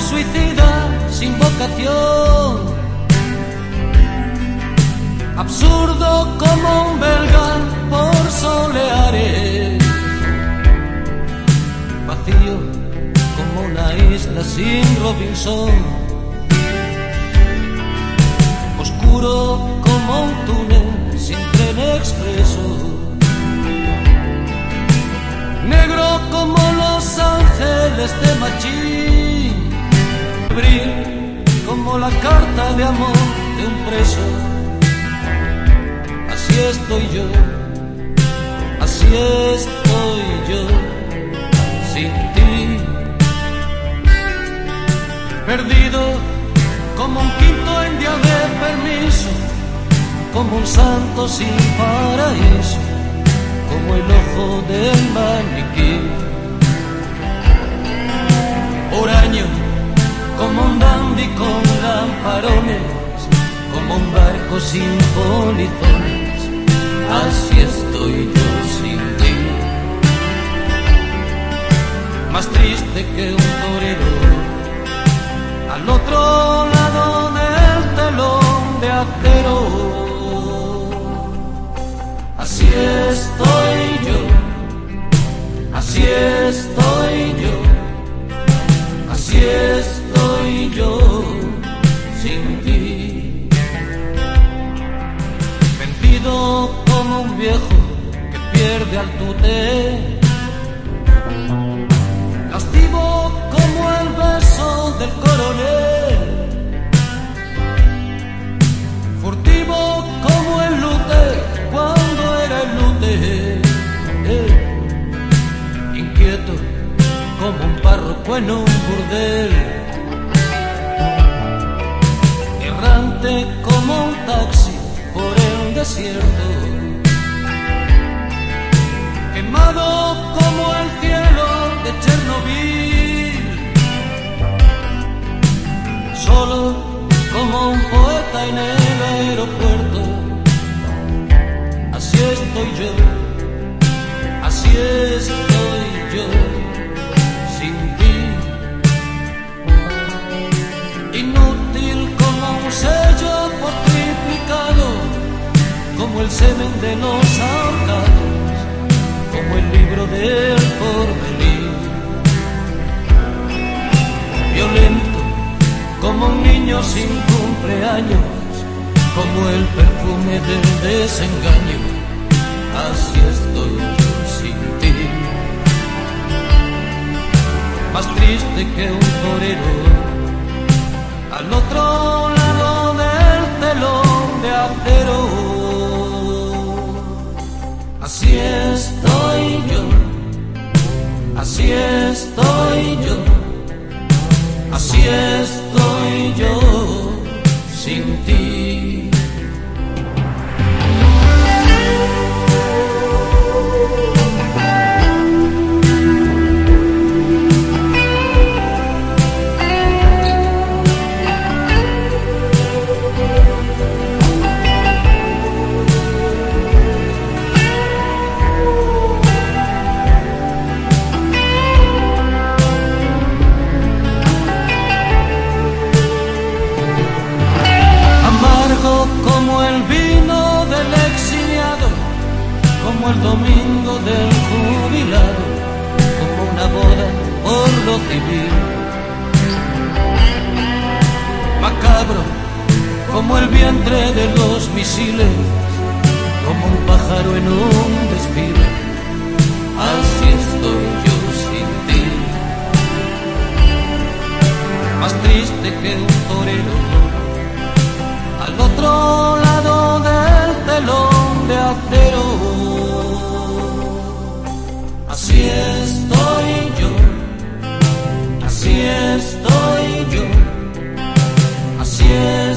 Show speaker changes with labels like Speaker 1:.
Speaker 1: suicida sin vocación. Absurdo como un belga por soleares. Vacío como una isla sin Robinson. Oscuro como un túnel sin tren expreso. Negro como los ángeles de Machín. Como la carta de amor de un preso. Así estoy yo, así estoy yo, sin ti. Perdido como un quinto en día de permiso como un santo sin paraíso, como el ojo del maniquí. Dandy con lamparones, como un barco sin polizones, así estoy yo sin ti. Más triste que un torero, al otro lado del telón de acero. Así estoy yo, así estoy viejo que pierde al tute. Castigo como el beso del coronel. Furtivo como el lute cuando era el lute. Inquieto como un párroco en un burdel. Errante como un taxi por el desierto. Como el cielo de Chernobyl. Solo como un poeta en el aeropuerto. Así estoy yo, así estoy yo, sin ti. Inútil como un sello por triplicado, como el semen de los ahorcados, como el libro del porvenir. Violento como un niño sin cumpleaños, como el perfume del desengaño, así estoy yo sin ti. Más triste que un torero, al otro lado del telón de acero. Así estoy yo, así estoy yo. Así estoy yo sin ti. Macabro como el vientre de los misiles, como un pájaro en un desfile. Así estoy yo sin ti, más triste que un torero al otro lado del telón de acero. Así estoy yeah.